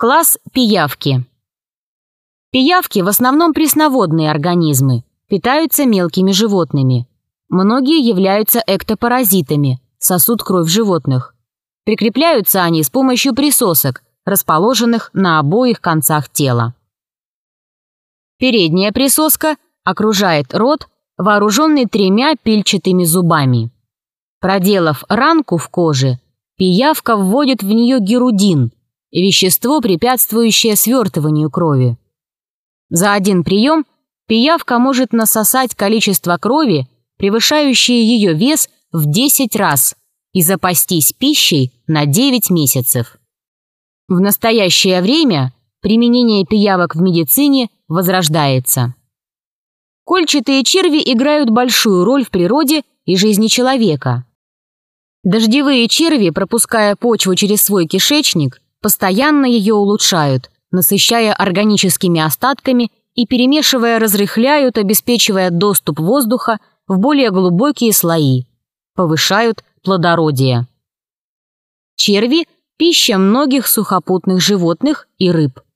Класс пиявки. Пиявки в основном пресноводные организмы, питаются мелкими животными. Многие являются эктопаразитами, сосут кровь животных. Прикрепляются они с помощью присосок, расположенных на обоих концах тела. Передняя присоска окружает рот, вооруженный тремя пильчатыми зубами. Проделав ранку в коже, пиявка вводит в нее герудин – вещество, препятствующее свертыванию крови. За один прием пиявка может насосать количество крови, превышающее ее вес в 10 раз, и запастись пищей на 9 месяцев. В настоящее время применение пиявок в медицине возрождается. Кольчатые черви играют большую роль в природе и жизни человека. Дождевые черви, пропуская почву через свой кишечник, постоянно ее улучшают, насыщая органическими остатками и перемешивая разрыхляют, обеспечивая доступ воздуха в более глубокие слои, повышают плодородие. Черви – пища многих сухопутных животных и рыб –